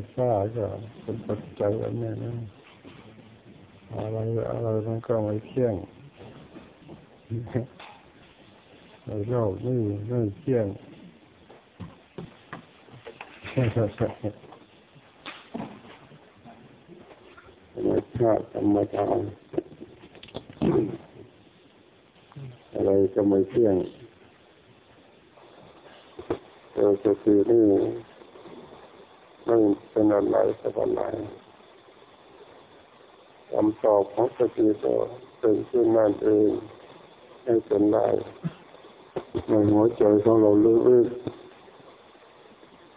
ไฟฟ้าก็เป็นปัจจัยอันนี้นะอะไรอะไรมันก็ไม่เที่ยงในโลกนี่ไม่เที่ยงธรรมชาติธรรมชาติอะไรก็ไม่เที่ยงแต่สตินี่ ไม่เป็นอะไรสักอะไรคำตอบของสติก็เป็นขึ้นนั่นเองไม่เป็นไรในหัวใจของเราลึกๆ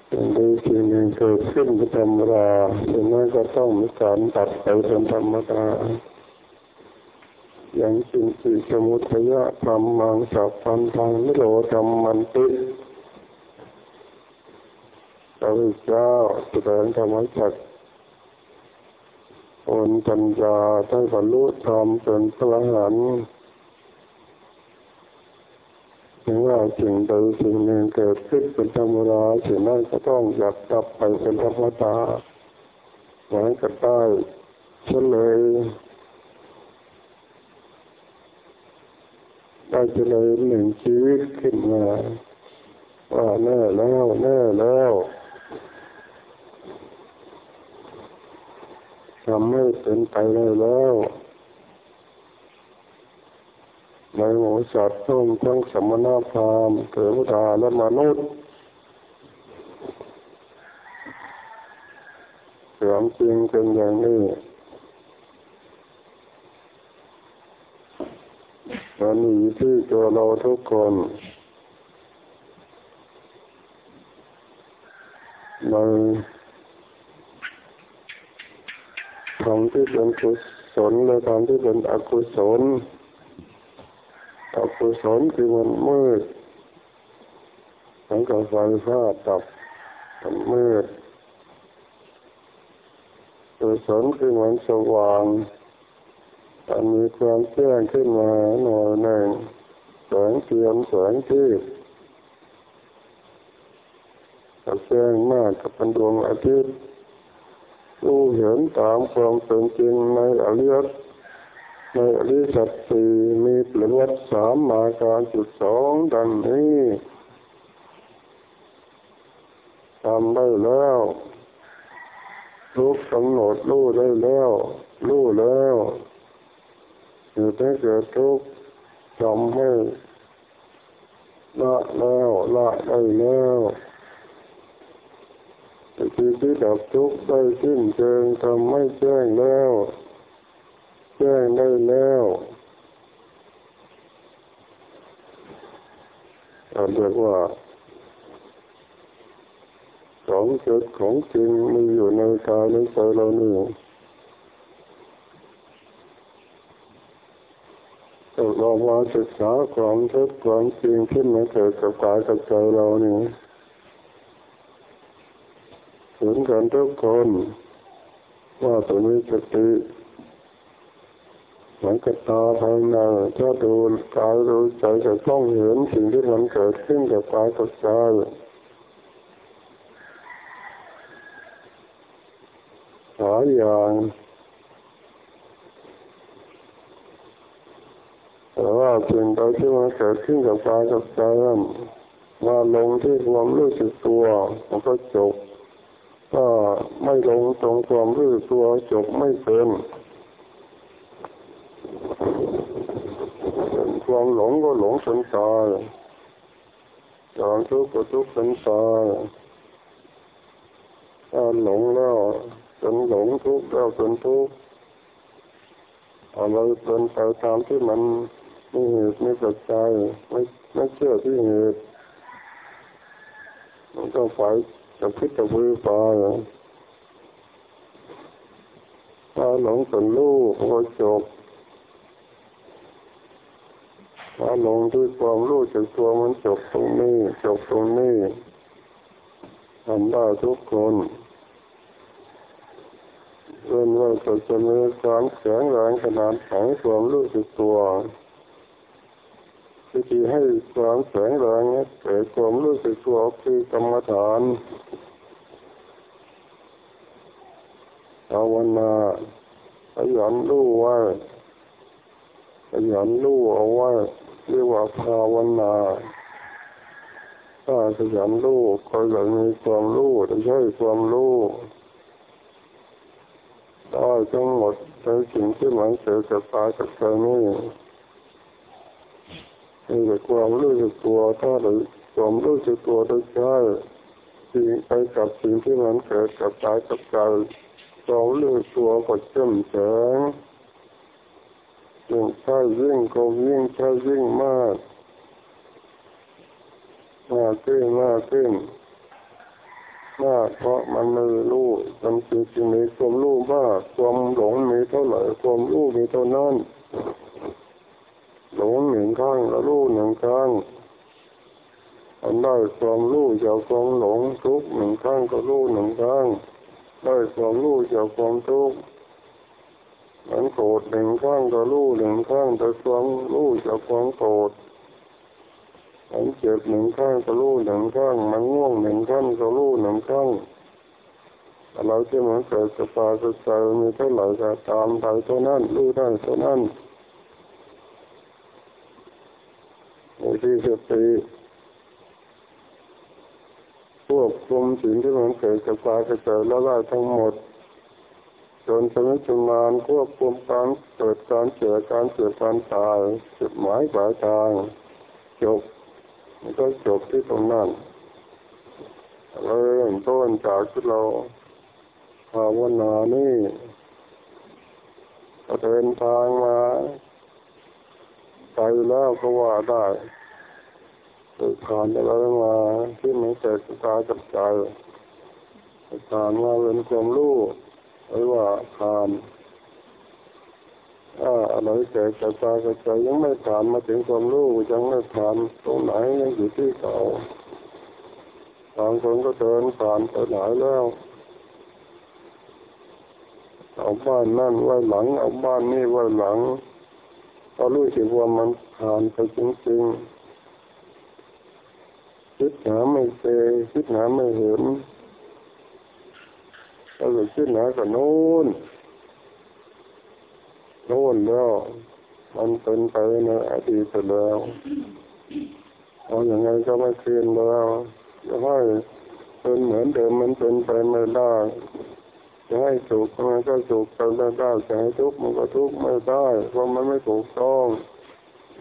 สิ่งใดสิ่งหนึ่งเกิดขึ้นเป็นธรรมดาสิ่งนั้นก็ต้องมีการตัดไปเป็นธรรมดาอย่างสิ่งที่สมุทัยะธรรมังสัพพันธังนิโรธรรมมันติ ระพุทธเจ้าแสดงธรรมจักรอนปัญญาทั้งบรรลุธรรมจนพระหันถึงว่าสิ่งใดสิ่งหนึ่งเกิดขึ้นเป็นธรรมดาสิ่งนั้นก็ต้องหยับดับไปเป็นธรรมดาหวังก็ได้เฉลยได้เฉลยหนึ่งชีวิตขึ้นมาว่าแน่แล้วแน่แล้ว ทำให้เป็นไปได้แล้วในหมูสัตว์ทุ่งทั้งสมณพราหมณ์เทวดาและมนุษย์เสื่อมจริงเป็นอย่างนี้มันมีที่ตัวเราทุกคนใน ทำที่เป็นกุศลและทำที่เป็นอกุศลอกุศลคือมันมืดสังกับไฟฟ้าดับมันมืดกุศลคือมันสว่างมันมีความแจ้งขึ้นมาหน่อยหนึ่งแสงเทียมแสงที่แจงมากกับเป็นดวงอาทิตย์ รู้เห็นตามความเป็นจริงในอริยในอริยสัจสี่มีปลี่ยนวัดสามมาการจุดสองดังนี้ทำได้แล้วทุกกำหนดรู้ได้แล้วรู้แล้วอยู่ได้เกิดทุกทำให้ละแล้วละได้แล้ว ที่ดับทุกข์ได้สิ้นเชิงทำไม่แจ้งแล้ว แจ้งได้แล้วเราเรียกว่าของเกิดของจริงมีอยู่ในกายในใจเรานี่เรามาศึกษาความเท็จความจริงที่มันเกิดกับกายกับใจเรานี่ เหมือนกันทุกคนว่าตัวนี้สติหลังกับตาภายในถ้าดูกายดูใจจะต้องเห็นสิ่งที่มันเกิดขึ้นกับกายกับใจหลายอย่างแต่ว่าสิ่งใดที่มันเกิดขึ้นกับกายกับใจมาลงที่ความรู้สึกตัวมันก็จบ ก็ไม่ลงตรงความรู้ตัวจบไม่เป็นความหลงก็หลงจนตายความทุกข์ก็ทุกข์จนตายถ้าหลงแล้วจนหลงทุกข์แล้วจนทุกข์อะไรเป็นไปตามที่มันมีเหตุมีปัจจัยไม่ไม่เชื่อที่เหตุมันต้องไป จะคิดจะมือไปถ้าหลงเป็นลูกก็จบถ้าหลงด้วยความรู้จักตัวมันจบตรงนี้ จบตรงนี้ทำได้ทุกคนเรื่อนว่าจะจะมีความแข็งแรงขนาดของความรู้สึกตัว วิธีให้ความแข็งแรงเกิดความรู้สึกตัวคือกรรมฐานภาวนาพยายามรู้ว่าพยายามรู้เอาว่าเรียกว่าภาวนาถ้าขยันรู้ก็จะมีความรู้จะใช้ความรู้ได้ทั้งหมดในสิ่งที่มันเกิดกับตากักใจนี่ มีแต่ความรู้สึกตัวถ้าหรือความรู้สึกตัวได้ใช้สิ่งไปกับสิ่งที่มันเกิดกับตายกับใจความรู้ตัวก็เข้มแข็งยิ่งใช้ยิ่งก็ยิ่งใช้ยิ่งมากมากขึ้นมากขึ้นมากเพราะมันไม่รู้มันคือจริงมีความรู้มากความหลงมีเท่าไหร่ความรู้มีเท่านั้น หลงหนึ่งข้างแล้วรู้หนึ่งข้างอันได้ความรู้จากความหลงทุกหนึ่งข้างก็รู้หนึ่งข้างได้ความรู้จากความทุกข์มันโกรธหนึ่งข้างก็รู้หนึ่งข้างแต่ความรู้จากความโกรธมันเจ็บหนึ่งข้างก็รู้หนึ่งข้างมันง่วงหนึ่งข้างก็รู้หนึ่งข้างอะไรที่มันเกิดกับตากับใจมีเท่าไหร่ก็ตามไปเท่านั้นรู้ได้เท่านั้น ในที่สติควบคุมสิ่งที่มันเกิดกับตากับใจแล้วได้ทั้งหมด จนสมัยจุมานควบคุมการเกิดการเกิดการเกิดการตายจุดหมายปลายทางจบมันก็จบที่ตรงนั้นเริ่มต้นจากที่เราภาวนานี่เดินทางมา ไปแล้วก็ว่าได้ผ่านอะไรมาที่มันเกิดตากับใจผ่านมาเป็นความรู้หรือว่าผ่านอะไรเกิดกับตากับใจยังไม่ผ่านมาถึงความรู้ยังไม่ผ่านตรงไหนยังอยู่ที่เก่าบางคนก็เดินผ่านไปไหนแล้วเอาบ้านนั่นไว้หลัง เอาบ้านนี่ไว้หลัง อรู้สึกว่ามันผ่านไปจริงๆคิดหาไม่เจอคิดหาไม่เห็นก็เลยคิดหากับโน้นโน่นแล้ว มันเป็นไปในอดีตแล้วเอาอย่างไงก็ไม่เคลื่อนแล้วจะให้เป็นเหมือนเดิมมันเป็นไปไม่ได้ จะให้สุขมันก็สุขไปไม่ได้จะให้ทุกข์มันก็ทุกข์ไม่ได้เพราะมันไม่ถูกต้อง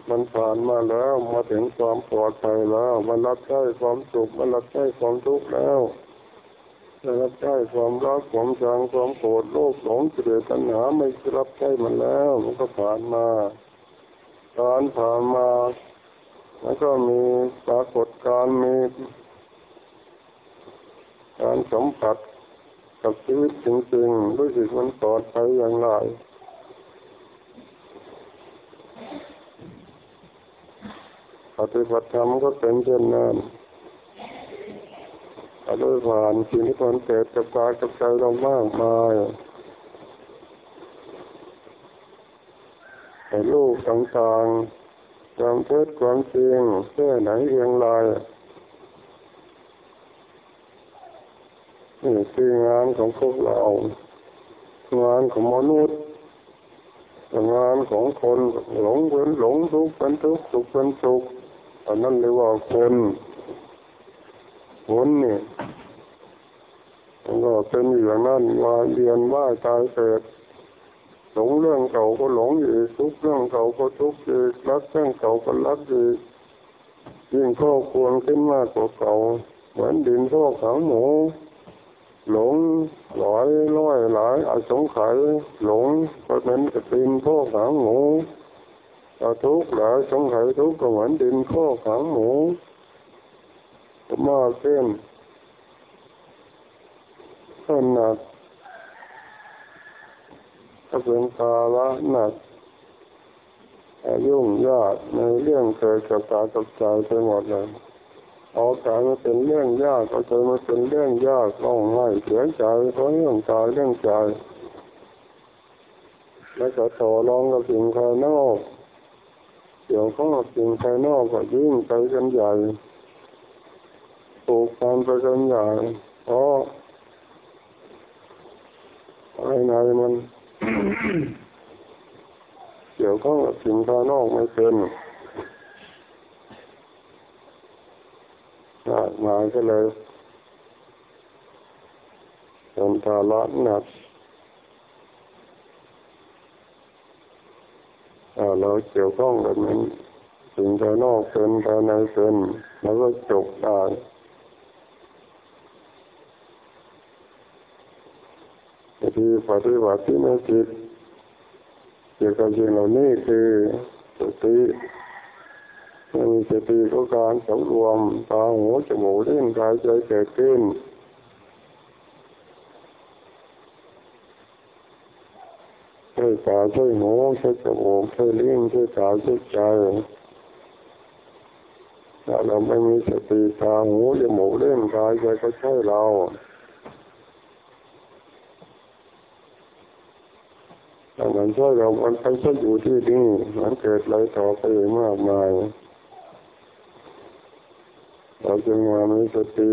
มันผ่านมาแล้วมาถึงความปลอดภัยแล้ว มันรับใช้ความสุขมันรับใช้ความทุกข์แล้วรับใช้ความรักความชังความโกรธโลภหลงเกลียดตัณหาไม่รับใช้มันแล้ว มันก็ผ่านมาตอนผ่านมา แล้วก็มีปรากฏการมี การสัมผัส กับชีวิตจริงๆรู้สึกมันปลอดภัยอย่างไรปฏิบัติธรรมก็เป็นเช่นนั้นเอาด้วยผ่านสิ่งที่คนเกิดกับกายกับใจเรามากมายให้ลูกต่างๆความเท็จความจริงแค่ไหนเรียงราย นี่คืองานของพวกเรา งานของมนุษย์งานของคนหลงเป็นหลงทุกข์เป็นทุกข์สุขเป็นสุขอันนั้นเรียกว่าคนคนนี่มันก็เป็นอย่างนั้นว่าเรียนว่าตายเกิดหลงเรื่องเก่าก็หลงอีกทุกเรื่องเก่าก็ทุกอีกรักเรื่องเก่าก็รักอีกยิ่งข้อควรขึ้นมากกว่าเก่า เหมือนดินข้อขังหมู หลงหลอยร้อยหลายอาสงไขยหลงก็เหมือนกับดินข้อขังหมูทุกข์หลายสงไขยทุกข์ก็เหมือนดินข้อขังหมูมากขึ้นขนาดก็เป็นภาระหนักยุ่งยากในเรื่องเกิดกับตากับใจไปหมดเลย เอากายมาเป็นเรื่องยากเอาใจมาเป็นเรื่องยากร้องไห้เสียใจเพราะเรื่องกายเรื่องใจแล้วก็ต่อรองกับสิ่งภายนอกเกี่ยวข้องกับสิ่งภายนอกก็ยิ่งไปกันใหญ่ปลูกความไปกันใหญ่เพราะภายในมัน เกี่ยวข้องกับสิ่งภายนอกไม่เป็น มาก็เลยเป็นภาระหนักเราเกี่ยวข้องกับมันสิ่งภายนอกเป็นภายในเป็นแล้วก็จบได้ที่ปฏิบัติที่ไม่ผิดเกี่ยวกับสิ่งเหล่านี้คือสติ มีสติก็การสำรวมตาหูจมูกลิ้นกายใจเกิดขึ้นใช่ตาใช่หูใช่จมูกใช่ลิ้นใช่กายใช่ใจถ้าเราไม่มีสติตาหูจมูกลิ้นกายใจก็ใช่เราถ้ามันใช่เรา มันไปใช่อยู่ที่นี่มันเกิดอะไรต่อไปมากมาย เราจึงมามีสติ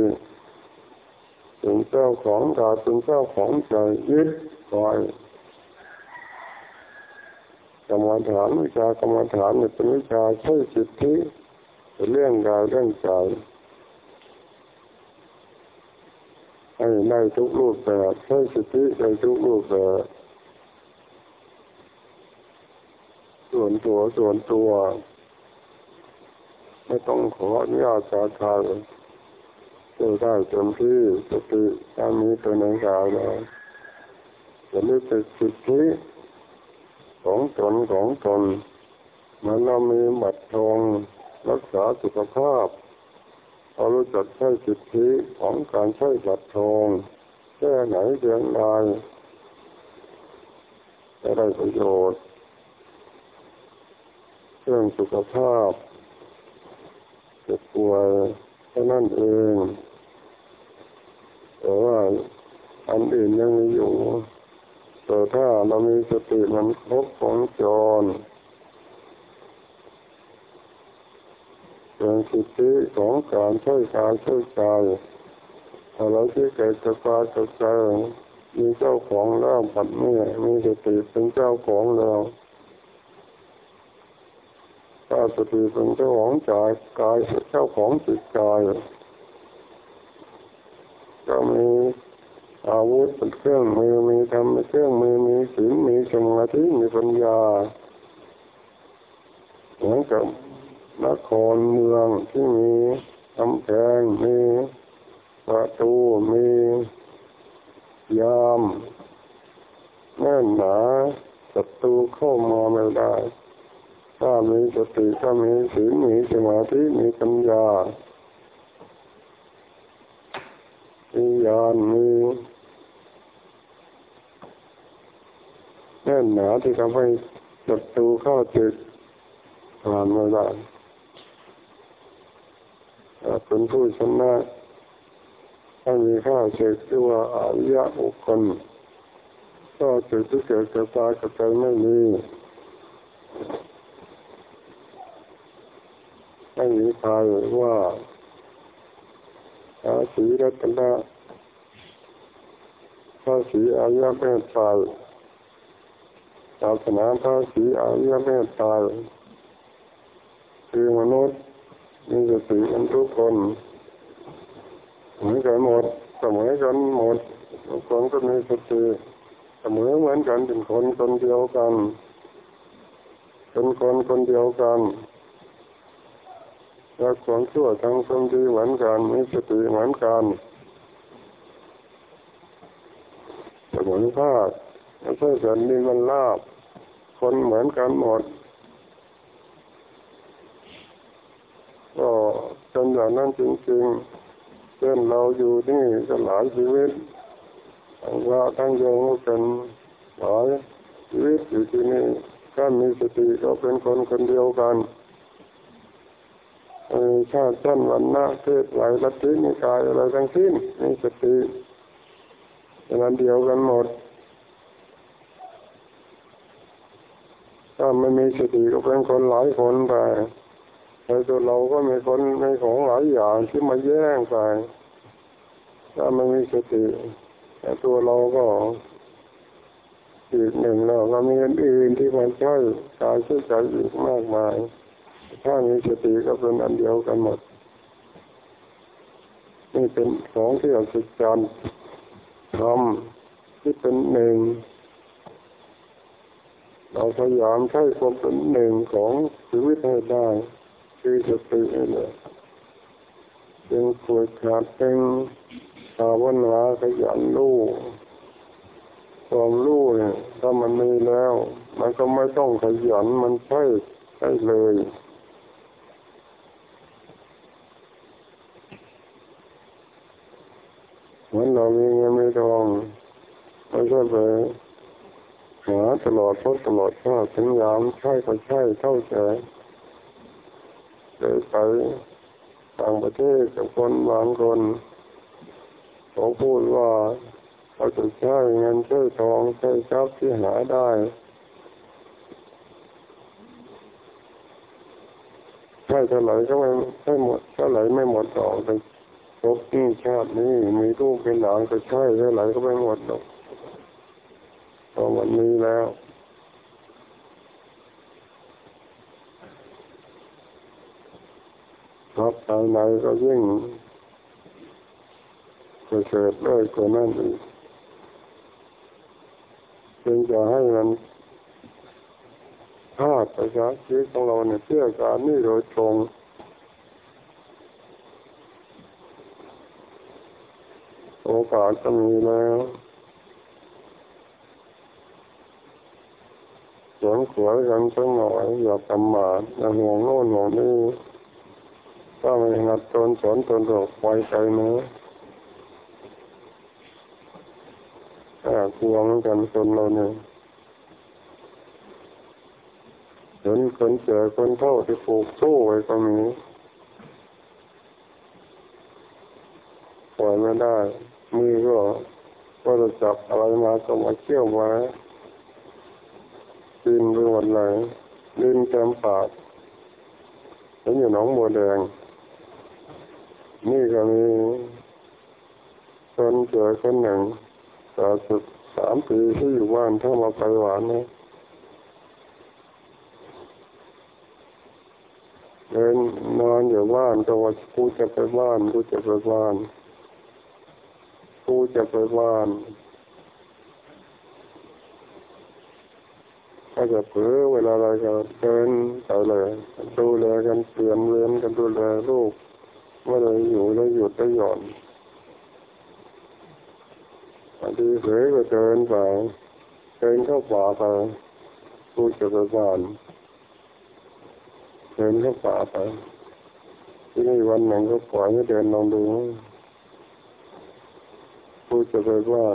เป็นเจ้าของกายเป็นเจ้าของใจยึดคอยกรรมฐานวิชากรรมฐานเป็นวิชาใช้สิทธิเป็นเรื่องกายเรื่องใจให้ได้ทุกรูปแบบใช้สิทธิในทุกรูปแบบส่วนตัวส่วนตัว ไม่ต้องขออนุญาตจากใครจอได้เต็มที่สติการมีตัวในกายเราจะไม่เป็นสิทธิของตนของตนมันเรามีบัตรทองรักษาสุขภาพเรารู้จักใช้สิทธิของการใช้บัตรทองแค่ไหนเดือนใดจะได้ประโยชน์เรื่องสุขภาพ จ็บป่วยเท่านั้นเอง แต่ว่าอันอื่นยังมีอยู่ แต่ถ้าเรามีสติมันครบของจรเป็นสิทธิของการใช้การใช้ใจถ้าเราที่เกิดจะปาจะใจมีเจ้าของแล้วปัดนี้มีสติเป็นเจ้าของแล้ว ถ้าสติเป็นเจ้าของใจกายเจ้าของจิตใจก็มีอาวุธเป็นเครื่องมือมีธรรมเป็นเครื่องมือมีศีลมีสมาธิมีปัญญาเหมือนกับนครเมืองที่มีกำแพงมีประตูมียามแน่นหนาศัตรูเข้ามาไม่ได้ ถ้ามีสติถ้ามีศีลมีสมาธิมีปัญญามีญาณมีแน่นหนาที่ทำให้ศัตรูเข้าจิตผ่านม่ได้เป็นผู้ชนะถ้ามีข้าศึกที่ว่าอริยะบุคคลก็ศึกที่เกิดกับตากับใจไม่มี ไม่มีใครว่าพระศีรัตนะพระศีอายะเมตตาศาสนาพระศีอายะเมตตาคือมนุษย์มีสติกันทุกคนเหมือนกันหมดเสมอกันหมดทุกคนก็มีสติเสมอเหมือนกันเป็นคนคนเดียวกันเป็นคนคนเดียวกัน รักความชั่วทางความดีเหมือนกันมีสติเหมือนกันสมุนภาพไม่ใช่สันดีมันลาบ คนเหมือนกันหมด ก็เป็นอย่างนั้นจริงๆเช่นเราอยู่นี่ก็หลายชีวิตทั้งว่าทั้งโยงกันหลายชีวิตอยู่ที่นี่ถ้ามีสติก็เป็นคนคนเดียวกัน ชาติชั้นวันหน้าเพศไหวลัทธินิกายอะไรทั้งสิ้นมีสติเป็นอันเดียวกันหมด ถ้าไม่มีสติก็เป็นคนหลายคนไปแต่ตัวเราก็มีคนมีของหลายอย่างที่มาแย่งไป ถ้าไม่มีสติแต่ตัวเราก็อีกหนึ่งเราก็มีอื่นที่มันใช่กายใช่ใจอีกมากมาย ถ้ามีสติก็เป็นอันเดียวกันหมด นี่เป็นของที่อัศจรรย์ทำที่เป็นหนึ่ง เราพยายามใช้ความเป็นหนึ่งของชีวิตให้ได้ คือสตินี่แหละเป็นขวดขาดเป็นภาวนาขยันรู้ความรู้เนี่ยถ้ามันมีแล้ว มันก็ไม่ต้องขยันมันใช่ใช่เลยเห มือนเรามีเงินไมีทองไม่ใช่ไปหาตลอดพบตลอดชาติถึงยามใช่ก็ใช่เท่าใจเลยไปต่างประเทศกับคนบางคนเขาพูดว่าเขาจะใช้เงินใช้ทองใช้ทรัพย์ที่หาได้ใช้เท่าไหร่ก็ไม่ใช่หมดเท่าไหร่ไม่หมดต่อไป พบนี่ชาตินี้มีลูกเป็นหลานก็ใช่เท่าไหร่ก็ไม่หมดหรอกพอมันมีแล้วรับภายในก็ยิ่งประเสริฐเลยกว่านั้นอีกจึงจะให้มันพลาดไปจาชีวิตของเราเนี่ยเพื่อการนี่โดยตรง โอกาสจะมีแล้วสวนขวยกันสักหน่อยอย่าประมาทอย่าห่วงโน่นห่วงนี่ถ้าไม่หัดตนสอนตนหลอกไวใจเนื้อถ้ากลัวเหมือนกันคนเราเนี่ยเห็นคนเจอคนเท่าที่ปลูกสู้ไว้ก็มีปล่อยไม่ได้ มือก็ก็จะจับอะไรมาก็มาเชี่ยวมากินไปหมดเลยลิ้นเต็มปากแล้วอยู่หนองบัวแดง นี่ก็มีคนเจอคนหนึ่งต่อสุดสามปีที่อยู่บ้านถ้ามาไปหวานนะเดินนอนอยู่บ้านก็ว่ากูจะไปบ้านกูจะไปบ้าน กูจะไปบ้านก็จะเผลอเวลาอะไรก็เดินไปเลยดูแลกันเปลี่ยนเวียนกันดูแลลูกไม่ได้อยู่ได้หยุดได้หย่อนบางทีเผลอก็เดินไปเดินเข้าป่าไปกูจะไปบ้านเดินเข้าป่าไปที่นี่วันหนึ่งก็ปล่อยให้เดินลองดู กูจะไปบ้า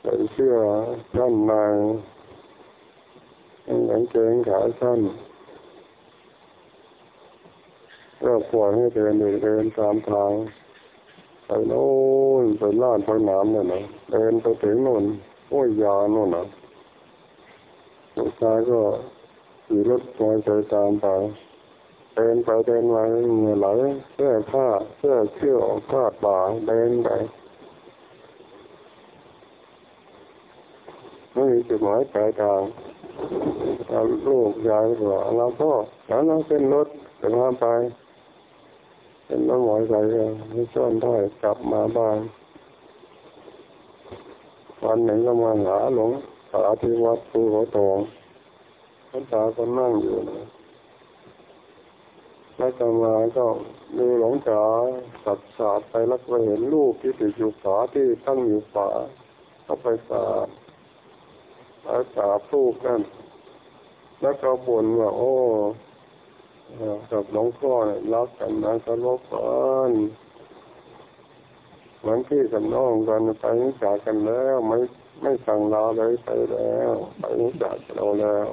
ใส่เสื้อด้านในกางเกงขาสั้นก็ปล่อยให้เดินเดินตามทางไปโน่นไปลาดไปน้ำเนี่ยนะเดินไปถึงโน่นโอ้ยยาโน่นนะลูกชายก็ขี่รถมอเตอร์ไซค์ตามไปเดินไปเดินมาเหงื่อไหลเสื้อผ้าเสื้อเชื่อผ้าป่าเดินไปไม่มี จุดหมายปลายทางลูกยายบอกเราพ่อแล้วเราเป็นรถจะพาไป เป็นรถหมอยใส่ให้ซ่อนได้กลับมาบ้านวันหนึ่งก็มาหาหลวงตาที่วัดภูเขาทองหลวงตาก็นั่งอยู่นะแล้วก็มาก็ดูหลวงตาสับสาดไปแล้วก็เห็นลูกที่ติดอยู่ฝาที่ตั้งอยู่ฝาเข้าไปสา แล้วสาบลูกนั่นแล้วก็บ่นว่า โอ้กับหลวงพ่อรักกันนะก็รบกันเหมือนพี่กับน้องกันไปนิสากันแล้วไม่ไม่สั่งลาเลยไปแล้วไปนิสาเราแล้ว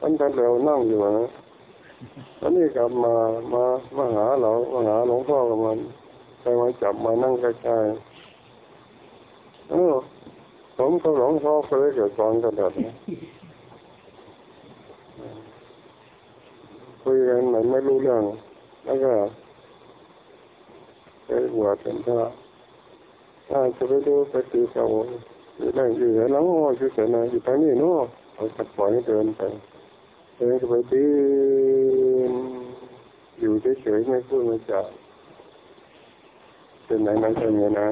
อันกันเร็วนั่งอยู่นะแล้วนี่กลับมามามาหาเรามาหาหลวงพ่อกับมันไปมาจับมานั่งใกล้ๆเออ ผมก็หลวงพ่อเคยเกิดตอนกระดับนะคุยกันเหมือนไม่รู้เรื่อง แล้วก็ไปบวชเป็นพระถ้าจะไปดูปฏิเสธอยู่ได้อยู่ไหนแล้วอยู่แต่ไหนอยู่ทางนี้เนาะเราจะปล่อยให้เดินไปเดินไปดินอยู่เฉยๆไม่พูดไม่จาเป็นไหนนั่นเป็นไงนะ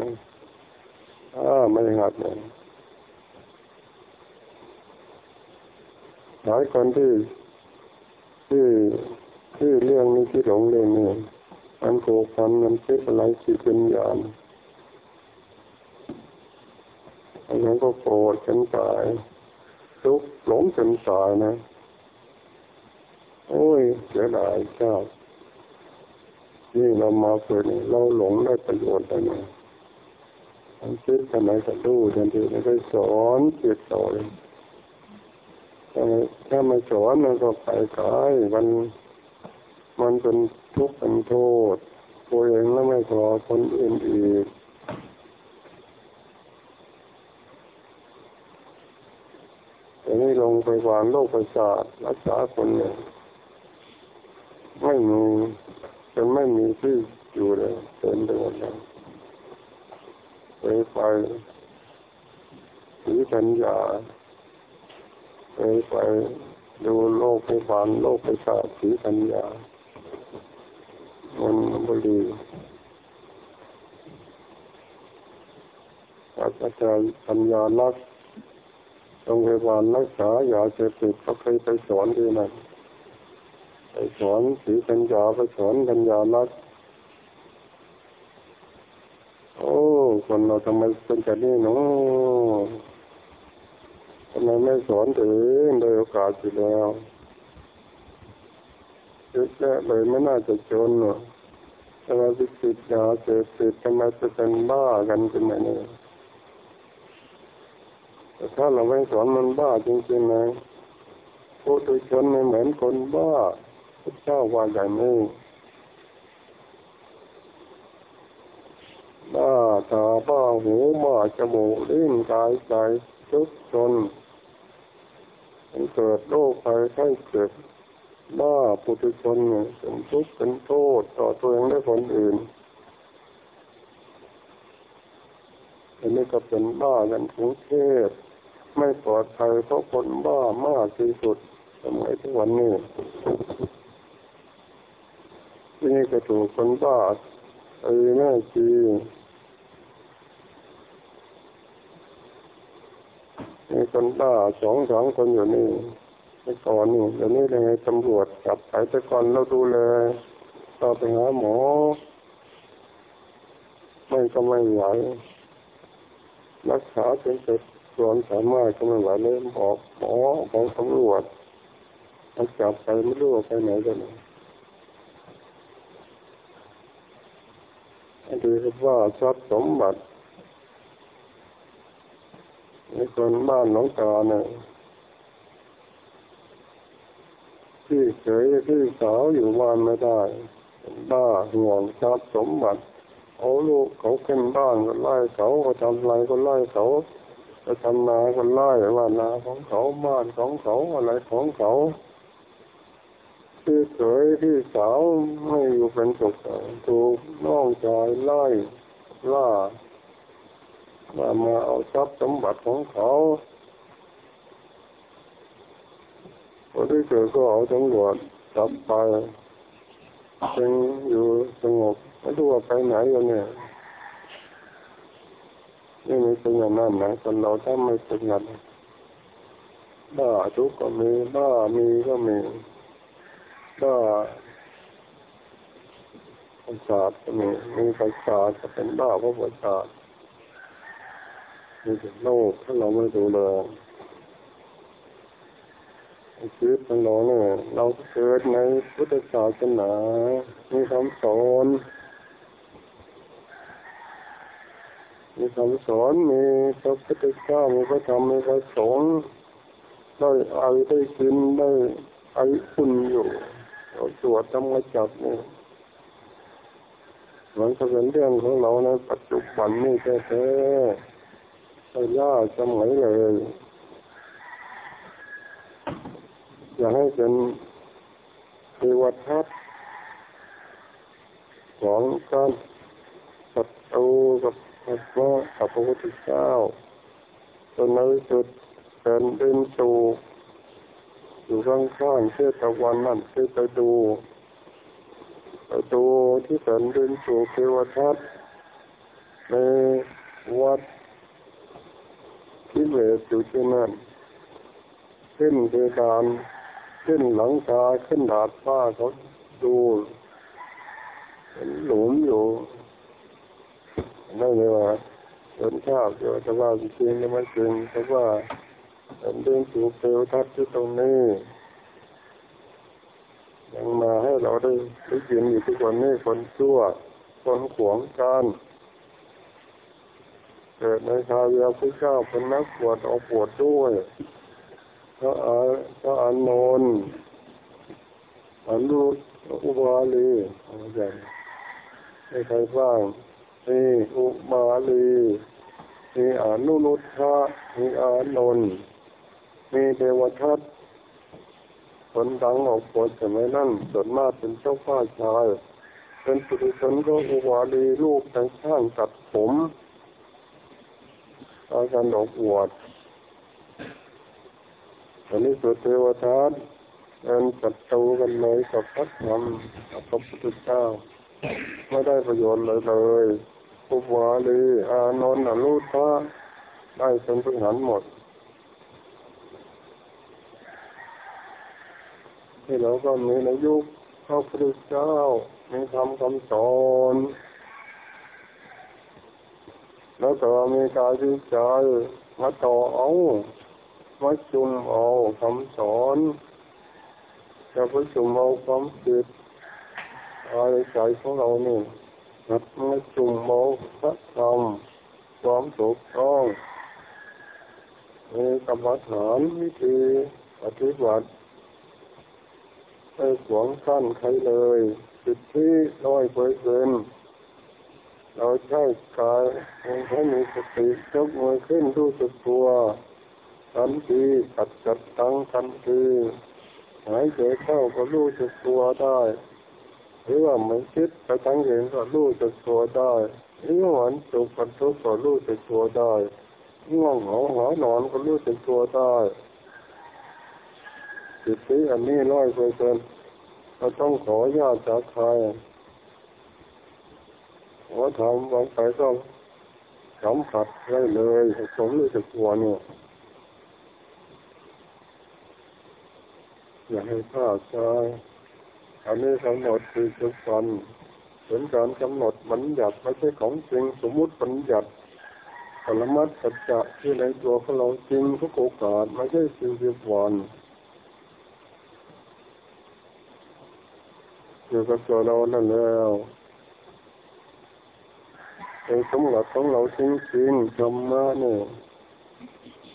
อ่าไม่หัดเลย หลายคนที่ที่ที่เรื่องนี้ที่หลงเรื่องนี้มันโกพันมันเป็นอะไรที่เป็นอย่างอันนั้นก็โกรธกันตายทุกหลงกันตายนะ โอ้ยเสียดายชาตินี่เรามาเกิดเราหลงได้ประโยชน์แล้วนะมันคิดทำไมจะดูทันทีไม่ได้สอนเกิดต่อเลย ถ้ามาสอนมันก็ไปไกลมันมันเป็นทุกข์เป็นโทษ ตัวเองแล้วไม่พอคนอื่นอีกแต่นี่ลงไปวางโรคประสาทรักษาคนเนี่ยไม่มีจนไม่มีที่อยู่เลยเต็มไปหมดเลยไปไปถือสัญญา ไปไปดูโลกไปฝันโลกไปสาถือสัญญามันบดีอาจารย์สัญญาลักโรงพยาบาลรักษาอยาเสพติดเขาเคยไปสอนดีนะไปสอนสีสัญญาไปสอนสัญญาลักโอ้ คนเราทำไมเป็นแบบนี้เนาะ ไมไม่สอนถึงโดยโอกาสอยู่แล้วเยอะแยะเลยไม่น่าจะจนหรอกทำไมไปติดยาเสพติดทำไมจะเป็นบ้ากันเป็นไงเนี่ยแต่ถ้าเราไม่สอนมันบ้าจริงๆนะผู้ตุชนไม่เหมือนคนบ้าพระเจ้าว่าอย่างนี้บ้าตาบ้าหูบ้าจมูกลิ้นกายใจทุกชน มันเกิดโรคภัยไข้เจ็บบ้าปุถุชนเนี่ยเป็นทุกข์เป็นโทษต่อตัวเองและคนอื่นอันนี้ก็เป็นบ้ากันทุกเทศ ไม่ปลอดภัยเพราะคนบ้ามากที่สุดสมัยทุกวันนี้ที่นี่ก็ถูกคนบ้าไอ้แม่จีมี คนบ้าสองสองคนอยู่นี่ไปก่อนนี่เดี๋ยวนี้ยังไงตำรวจจับไปแต่ก่อนเราดูแลเราไปหาหมอไม่ก็ไม่ไหวรักษาจนเสร็จส่วนสามารถก็ไม่ไหวเลยบอกหมอของตำรวจมันจับไปไม่รู้ไปไหนกันอันนี้คือว่าทรัพย์สมบัติ ในคนบ้านน้องตาเนี่ยที่เฉยที่สาวอยู่บ้านไม่ได้บ้าห่วงทรัพย์สมบัติเอาลูกเขาขึ้นบ้านก็ไล่เขาเขาทำไรก็ไล่เขาจะทำนาก็ไล่ว่านาของเขาบ้านของเขาอะไรของเขาที่เฉยที่สาวไม่อยู่เป็นสุขถูกน้องชายไล่ล่า ว่ามาเอาทรัพย์สมบัติของเขาพอที่เกิดก็เอาตำรวจจับไปเป็นอยู่สงบไม่รู้ว่าไปไหนกันเนี่ยนี่ไม่เป็นอย่างนั้นนะคนเราถ้าไม่เป็นอย่างนั้นบ้าทุกข์ก็มีบ้ามีก็มีบ้าประสาทก็มีมีประสาทก็เป็นบ้าเพราะประสาท มีแต่โลกถ้าเราไม่ดูแลชีวิตของเราเนี่ยเราเกิดในพุทธศาสนา มีคำสอนมีคำสอนมีพระพุทธเจ้ามีพระธรรมมีพระสงฆ์ได้อาได้กินได้ไอคุณอยู่เราตรวจทำกระจับนี่มันก็เป็นเรื่องของเราในปัจจุบันนี่แท้ๆ ไม่ยากสมัยเลยอยากให้เป็นเทวทัศน์ของการศัตรูกับพระกับพระพุทธเจ้านในสุดแผ่นดินสูอยู่ข้างข้างเชื่อตะวันนั่นคือไปดูไปดูที่แผ่นดินสูเทวทัตในวัด ที่เหลือยู่ที่นั่นขึ้นเพดานขึ้นหลังคาขึ้นดาดฟ้าเขาดูเห็นหลุมอยู่นั่นเลยว่าเป็นชาติเยอะแต่ว่าจริงๆไม่จริงแต่ว่าเป็นเรื่องสูเปลวทัศน์ที่ตรงนี้ยังมาให้เราได้ได้ยินอยู่ทุกวันนี้คนชั่วคนขวงการ เกิดในชาเวียพระเจ้าเป็นนักปวดออกปวดด้วยพระอาพระอานนท์อนุอุบาลีอะไรอย่างให้ใครบ้างนี่อุบาลีมีอนุนุทธะมีอานนท์มีเทวทัตคนดังออกปวดสมัยนั้นส่วนมากเป็นเจ้าฟ้าชาย เป็นปุถุชนก็อุบาลีลูกแต่งช่างตัดผมาการออกปวดอันนี้สุดเทวทัตเป็นศัตรูกันเลยกับพระธรรมกับพระพุทธเจ้าไม่ได้ประโยชน์เลยเลยอุบวาลีอานนท์อนุทะได้เป็นพื้นฐานหมดที่เราก็มีในยุคพระพุทธเจ้ามีคำคำสอน แล้วก็มีการวิจัยมาต่อเอามาจุมเอาคำสอนจะไปจุมเอาความคิดอะไรใจของเรานี่นัดมาจุมเอาพระธรรมความถูกต้องมีกรรมฐานวิธีปฏิบัติไม่หวงขั้นใครเลยสิทธิร้อยเปอร์เซ็นต์ เราใช้กายให้มีสติยกมือขึ้นรู้สึกตัวทันทีตัดจัดตั้งทันทีหายใจเข้าก็รู้สึกตัวได้ หรือว่าไม่คิดไปทั้งเห็นก็รู้สึกตัวได้หรือหวันสุขปันทุกข์ก็รู้สึกตัวได้ง่วงเหงาหานอนก็รู้สึกตัวได้สิทธิอันนี้ร้อยเปอร์เซ็นต์เราต้องขอญาติจากใคร ว่าทำบางไปก็สัมผัสได้เลยผมรู้สึกตัวเนี่ยอย่าให้พลาดใจอันนี้กำหนดคือจุดฟันเป็นการกำหนดบัญญัติไม่ใช่ของจริงสมมุติบัญญัติปรมัตสัจจะที่ในตัวของเราจริงทุกโอกาสไม่ใช่สิ่งที่วันอยู่กับตัวเรานั่นแล้ว เป็นสมบัติของเราจริงๆธรรมะเนี่ย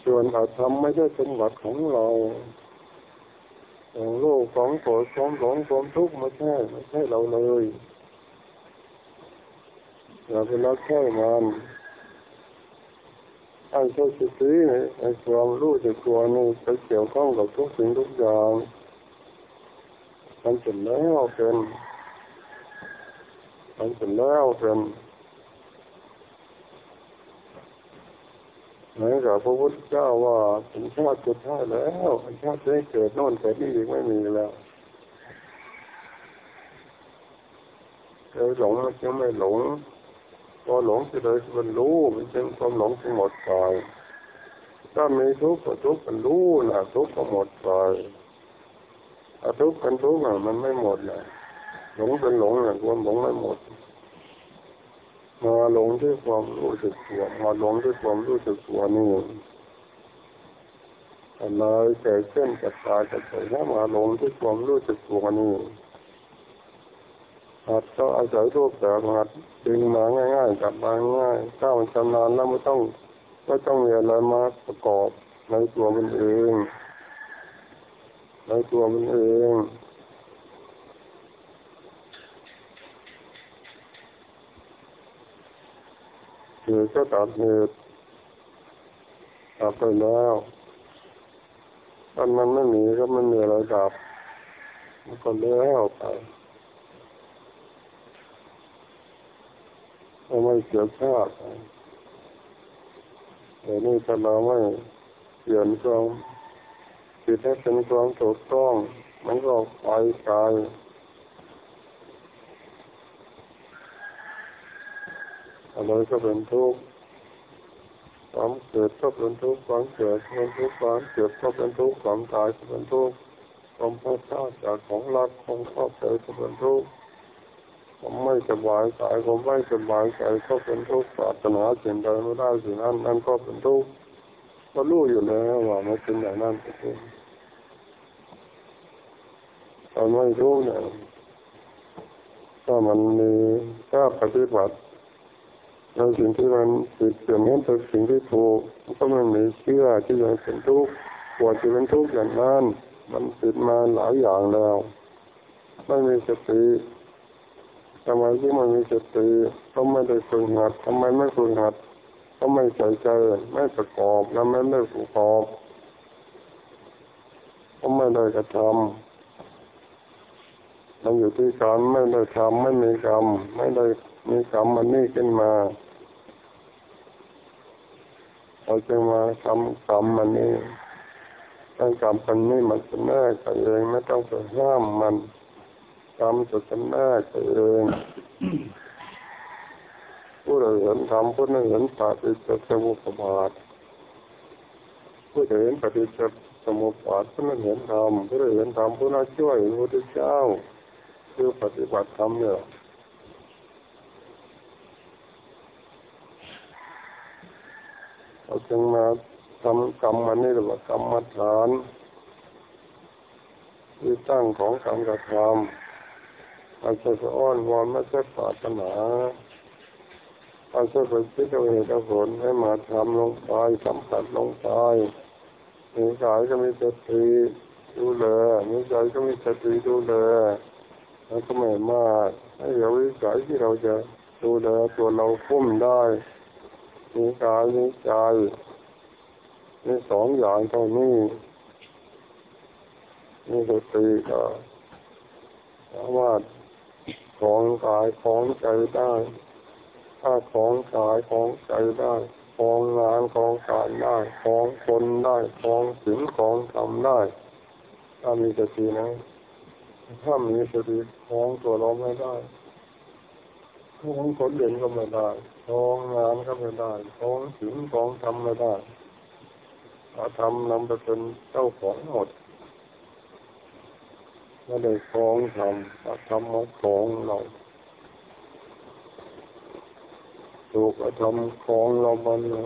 ส่วนอาธรรมไม่ใช่สมบัติของเราของโลกของโกรธของหลงของทุกข์ไม่ใช่ไม่ใช่เราเลยอย่าไปรักใช่มันไอ้เจ้าสิทธิไอ้ความรู้จักตัวนี่ไปเกี่ยวข้องกับทุกสิ่งทุกอย่างมันเป็นแล้วเป็นมันเป็นแล้วเป็น เหมือนกับพระพุทธเจ้าว่าเป็นชาติสุดท้ายแล้วชาติที่เกิดโน่นเกิดนี่อีกไม่มีแล้วเคยหลงมันจะไม่หลงพอหลงจะเลยมันรู้มันจึงความหลงจะหมดไปถ้ามีทุกข์ก็ทุกข์มันรู้นะทุกข์ก็หมดไปถ้าทุกข์เป็นทุกข์มันไม่หมดเลยหลงเป็นหลงนะความหลงไม่หมด มาลงด้วยความรู้สึกตัวมาลงด้วยความรู้สึกตัวนี่อะไรเกิดขึ้นกับตากับใจถ้ามาลงด้วยความรู้สึกตัวนี่อาจก็อาศัยรูปแบบหัดดึงมาง่ายๆกลับมาง่ายถ้ามันชำนาญแล้วไม่ต้องไม่ต้องมีอะไรมาประกอบในตัวมันเองในตัวมันเอง ตุก็ตัดเหตุตัดไปแล้วถ้ามันไม่มีก็ไมันมีอะไรดับมันก็เลี้ยวไปทำไมเสียชาติเดี๋ยวนี้ถ้าเราไม่เปลี่ยนความผิดให้เป็นความถูกต้อง มันก็ไปไกล อะไรก็เป็นทุกข์ความเกิดก็เป็นทุกข์ความเกิดเป็นทุกข์ความเกิดก็เป็นทุกข์ความตายก็เป็นทุกข์ความพลาดพลาดจากของรักของครอบครัวก็เป็นทุกข์ผมไม่สบายใจผมไม่สบายใจก็เป็นทุกข์ปรารถนาสิ่งใดไม่ได้สิ่งนั้นนั่นก็เป็นทุกข์ก็รู้อยู่แล้วว่ามันเป็นอย่างนั้นเองตอนไม่รู้เนี่ยถ้ามันมีถ้าปฏิบัติ ในสิ่งที่มันผิดเปลี่ยนนั้นเป็นสิ่งที่ถูกก็ไม่มีเชื่อที่จะเป็นทุกข์ปวดจะเป็นทุกข์อย่างนั้นมันผิดมาหลายอย่างแล้วไม่มีสติทำไมที่มันมีสติก็ไม่ได้ฝึกหัดทำไมไม่ฝึกหัดก็ไม่ใส่ใจไม่ประกอบแล้วไม่ได้ประกอบก็ไม่ได้กระทำมันอยู่ที่การไม่ได้ทำไม่มีกรรมไม่ได้มีกรรมมันนี่ขึ้นมา เราจะมาทำกรรมมันนี่ตั้งกรรมมันนี่มันจะแน่ใจเองไม่ต้องไปห้ามมันกรรมจะจำแนกเองผู้ใดเห็นธรรมผู้นั้นเห็นปฏิจจสมุปบาทผู้ใดเห็นปฏิจจสมุปบาทผู้นั้นเห็นธรรมผู้ใดเห็นธรรมผู้นั้นช่วยพระพุทธเจ้าคือปฏิบัติธรรมเนี่ย เราจึงมาทำกรรมมันนี่หรือว่ากรรมฐานที่ตั้งของกรรมกระทำอาจจะอ้อนวอนไม่ใช่ปรารถนาอาจจะเป็นพิจารณาผลให้มาทำลงไปสัมผัสลงไปมีกายก็มีสติดูแลมีใจก็มีสติดูแลแล้วก็ไม่มากให้เราวิสัยที่เราจะดูแลตัวเราพุ่มได้ มีกายมีใจมีสองอย่างเท่านี้มีสติก็สามารถของกายของใจได้ ถ้าของกายของใจได้ ของงานของการได้ของคนได้ของสินของทำได้ ถ้ามีสตินะ ถ้ามีสติของตัวเราไม่ได้ ของคนเด่นก็ไม่ได้ของงานก็ไม่ได้ของสินของทำไม่ได้อาทำนำไปเป็นเจ้าของหมดไม่ได้ของทำอาทำมาของเราถูกอาทำของเรามันนะ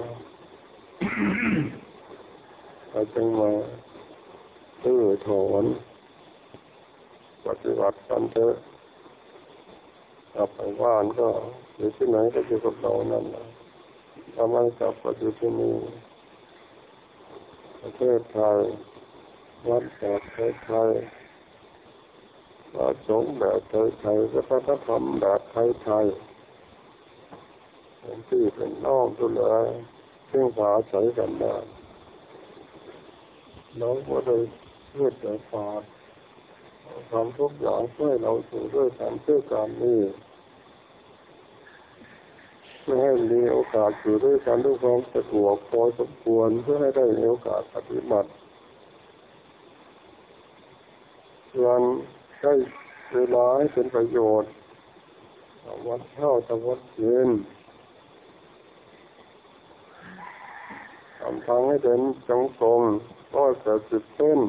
เราจึงมาตื้อถอนปฏิบัติกันเถอะ กลับไปบ้านก็อยู่ที่ไหนก็อยู่กับเรานั่นแหละทำไมกลับก็อยู่ที่นี่ประเทศไทยวัดแบบไทยไทยวัดสงแบบไทยไทยวัฒนธรรมแบบไทยไทยเป็นที่เป็นน้องดูแลซึ่งผาใช้กันได้เราก็เลยเพื่อแต่ฝาดทำทุกอย่างเพื่อเราสู่ด้วยการเพื่อการนี้ พื่อให้มีโอกาสอยู่ด้วยกันด้วยความสะดวกพอสมควรเพื่อให้ได้มีโอกาสปฏิบัติวันได้เวลาให้เป็นประโยชน์วัดเช้าตะวันเย็นทำทางให้เดินจงกรมก็จะสิบเส้น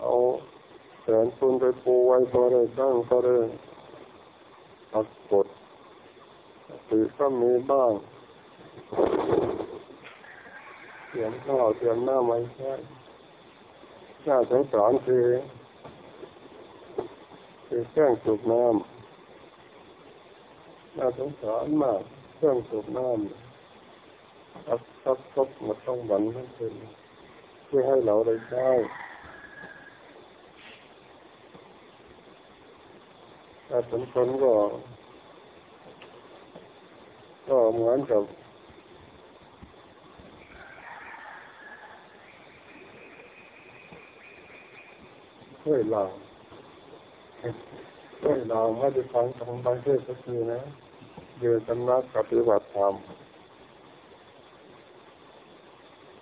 เอาแสนทุนไปปูไว้ก็ได้ตั้งก็ได้ปักกด ตือก็มีบ้างเตรียมข้าวเตรียมหน้าไม้ใช่หน้าสงสารคือคือเครื่องสูบน้ำน่าสงสารมากเครื่องสูบน้ำทับทับทับหมดต้องบันทั้งคืนเพื่อให้เราได้ใช้ถ้าเป็นคนก็ ก็เหมือนกับช่วยเราช่วยเราไม่ได้ฟังทางบางเทศก็คือนะเดือดสำนักปฏิบัติธรรม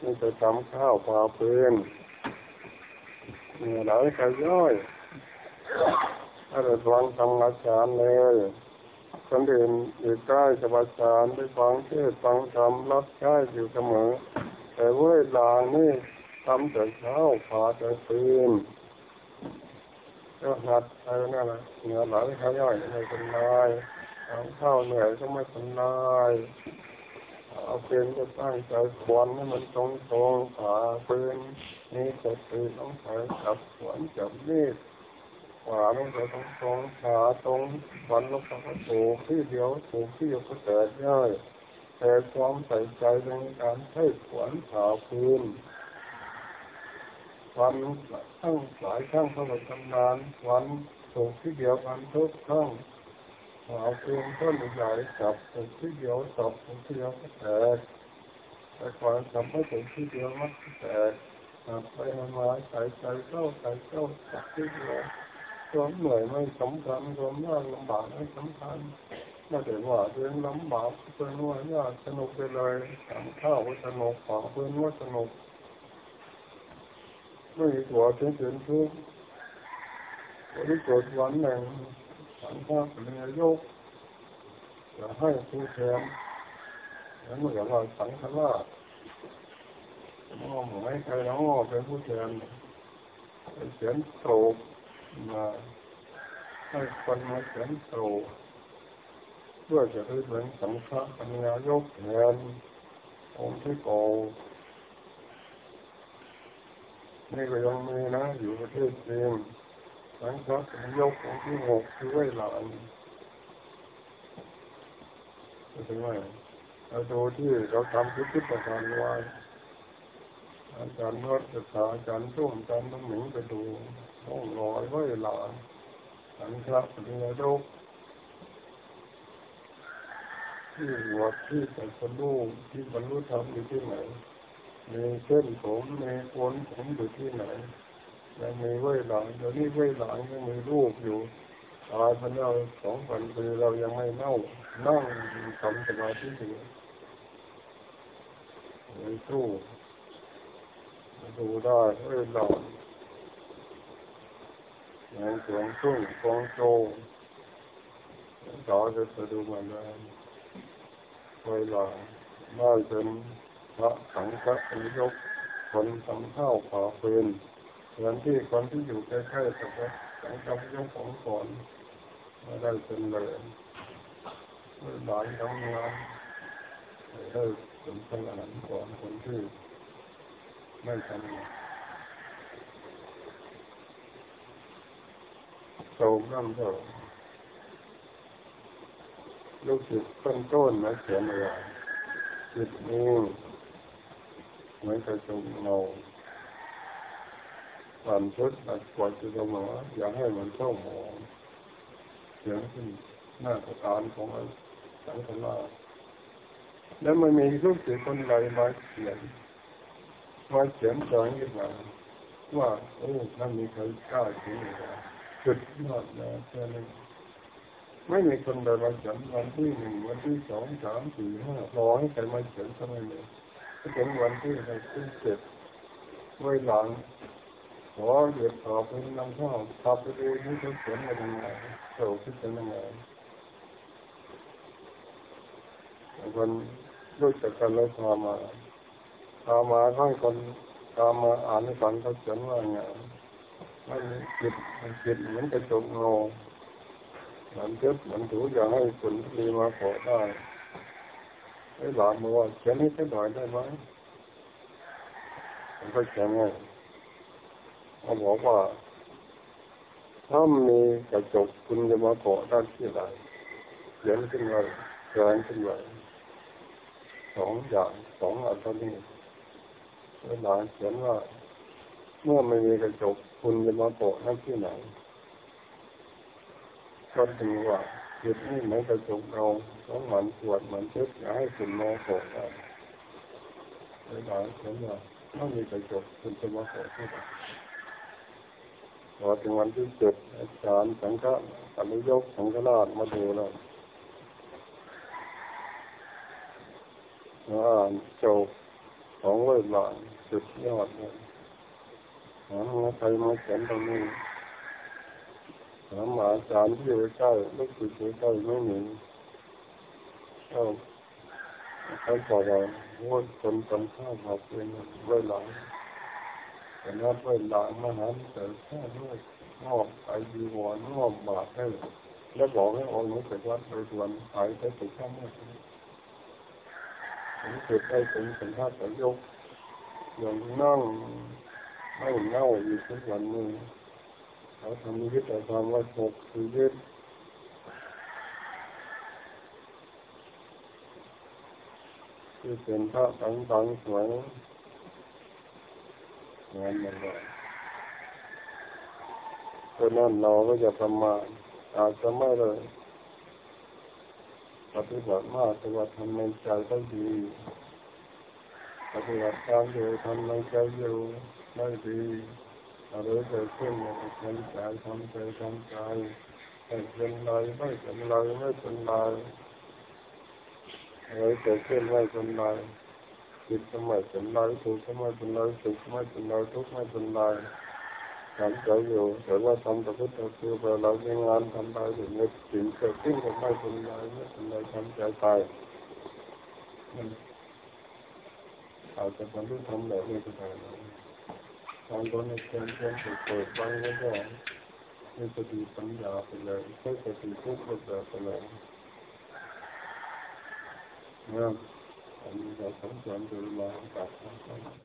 นี่จะทำข้าวปลาเพื่อนเนี่ยหลายขย่อยถ้าเราฟังทำอาจารย์เลย คนอื่นอยู่ใกล้จะประสานไปฟังเทศฟังธรรมรับใช้อยู่เสมอ แต่เว้ยลางนี่ทำแต่เช้าพาแต่ปืนก็หัดอะไรนั่นแหละเหนือหลายขย่อยไม่เป็นไรทำข้าวเหนื่อยก็ไม่เป็นไรเอาเป็นก็ตั้งใจควนให้มันตรงตรงขาปืนนี่จะปืนต้องใช้จับขวนจับมีด ขวาลงไปตรงตรงขาตรงวันลงไปก็ถูกที่เดียวถูกที่เดียวก็แตกง่ายแต่ความใส่ใจในการใช้ขวนขาพื้นวันตั้งหลายครั้งเข้าไปทำงานวันถูกที่เดียวกันทุกครั้งขาพื้นต้นใหญ่จับถูกที่เดียวจับถูกที่เดียวก็แตกแต่ความจับไม่ถูกที่เดียวมันแตกไปมาใส่ใจเข้าใความเหนื่อยไม่สำคัญความยากลำบากไม่สำคัญไม่ได้ว่าเรื่องลำบากเป็นว่ายากสนุกไปเลยทำข้าวว่าสนุกขอเพื่อนว่าสนุกไม่มีตัวเฉยๆทุกวันนี้เกิดวันหนึ่งสังฆาเป็นนายกจะให้ผู้แทนแล้วเมื่อเราสังฆราชมอบให้ใครน้องเป็นผู้แทนเขียนโศก มาให้คนมาเขียนโตเพื่อจะได้เป็นสังฆะปัญญายกแทนองค์ที่โกนี่ก็ยังมีนะ อยู่ประเทศจีนสังฆะปัญญายกองค์ที่หกคือไว้หลานใช่ไหมเราดูที่เราทำพิพิธภัณฑ์ไว้อาจารย์นวดศึกษาอาจารย์ส้มอาจารย์ต้องหมิงไปดู ห้องลอยไว้หลานสังฆะปฏิญาโยกที่หัวที่แต่สลูที่บรรลุธรรมอยู่ที่ไหนมีเส้นผมมีขนผมอยู่ที่ไหนยังมีไว้หลังเดี๋ยวนี้ไว้หลังยังมีรูปอยู่ตายพันเราสองพันปีเรายังไม่เน่านั่งทำสมาธิอยู่ในตู้ดูได้ไว้หลัง อย่างเสียงทุ่งฟองโจต่อจะไปดูมันได้เลาได้เป็นพระสังฆนายกคนทำข้าวผาฟืนเหมือนที่คนที่อยู่ใกล้ๆกับสังฆนายกของก่อนมาได้เป็นเลยหลายทำงานได้เป็นพลังก่อนคนที่ไม่ทำ งานโตนั่นก็ลูกศิษย์ต้นต้นนะเขียนอะไรจิตนี้เหมือนกระจกเงาผ่านชุดอัดกวาดจะลงมาอย่าให้มันเข้าหมองเสียงขึ้นหน้าประธานของสังฆราชแล้วมันมีลูกศิษย์คนใดมาเขียนมาเขียนสอนขึ้นมาว่า โอ้ถ้ามีใครกล้าเขียนอะไร สุดยอดนะแค่นั้นไม่มีคนใดมาเขียนวันที่หนึ่งวันที่สองสามสี่ห้าร้อให้ใครมาเขียนทำไมเนี่ยถึงวันที่ใครขึ้นเจ็ดไว้หลังขอเดือดขอเป็นนำข้าวขับไปดูนี่เขาเขียนมายังไงโตขึ้นเป็นยังไงคนรู้จักกันแล้วพามาพามาทั้งคนพามาอ่านให้ฟังเขาเขียนว่าไง มันจิตมันจิตมือนกระจกเงมือนเจ็บเหมือนถูอยากให้ผลดีมาขอได้ไอ้หลานบอกว่าเขียนให้สักหน่อยได้ไหมผมก็เขียนให้เขาบอกว่า ถ้ามีกระจกคุณจะมาขอได้านที่ไหนเขียนขึ้นมาแรงขึ้นมาสองอย่างสองอันเท่านี้ไอ้หลานเขียนว่า เมื่อไม่มีกระจกคุณจะมาโปะให้ที่ไหนก็ถือว่าจิตนี่เหมือนกระจกเราต้องหมันปวดหมันเช็ดอย่าให้คุณมาโปะได้หลายคนว่าถ้ามีกระจกคุณจะมาโปะที่ไหนพอถึงวันที่เจ็ดอาจารย์สังฆะอนุยกสังฆราชมาดูแล้วอ่านจบของเวลาสุดยอดเลย หามาใครมาเขียนตรงนี้หามาอาจารย์ที่อยู่ใกล้ลูกศิษย์ใกล้ไม่มีก็เขาบอกว่าว่าคนทำข้าวบอกเป็นเวลาแต่นับเวลามหาแต่แค่ด้วยมอบไอดีวอนมอบบาทให้แล้วบอกให้องค์นี้เกิดวัดโดยส่วนหายไปถึงข้ามเมื่อผมเกิดได้ถึงสัมภาษณ์ยกอย่างนั่ง ไม่เน่าอยู่ทุกวันนี้เขาทำยึดแต่ความว่าหกคือยึดที่เป็นพระตังตังสวยงานมันเลยเพราะนั้นเราก็จะประมาณอาจจะไม่เลยปฏิบัติมากแต่ว่าทำในใจก็ดีปฏิบัติตามอยู่ทำในใจอยู่ ไม่ดีอะไรเกิดขึ้นเนี่ยทำใจทำใจทำใจไม่เป็นไรไม่เป็นไรไม่เป็นไรอะไรเกิดขึ้นไม่เป็นไรผิดก็ไม่เป็นไรถูกก็ไม่เป็นไรสุขก็ไม่เป็นไรทุกข์ไม่เป็นไรทำใจอยู่แต่ว่าทำแต่พุทธคือไปเวลาในงานทำไปถึงในสิ่งเกิดขึ้นก็ไม่เป็นไรไม่เป็นไรทำใจไปอาจจะบรรลุธรรมแบบนี้ก็ได้ ทางตอนนี้เพียงเพียงเปิดไ